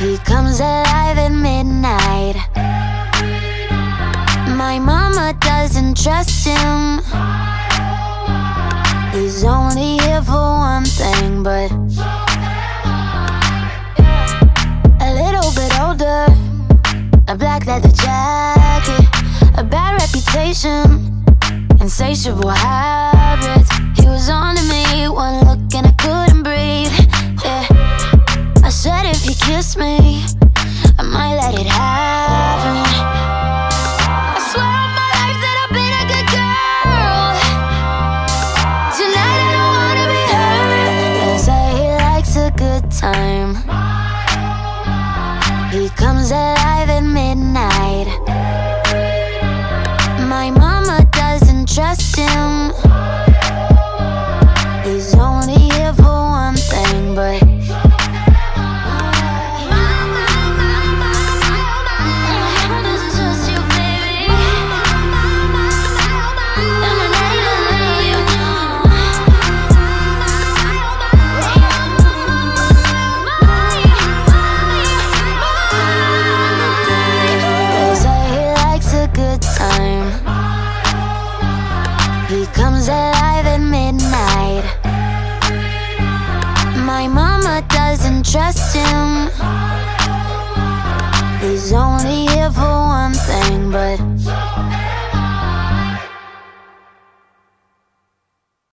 He comes alive at midnight. My mama doesn't trust him. He's only here for one thing, but a little bit older. A black leather jacket, a bad reputation, insatiable habits. Time. He comes alive at midnight. He comes alive at midnight. My mama doesn't trust him.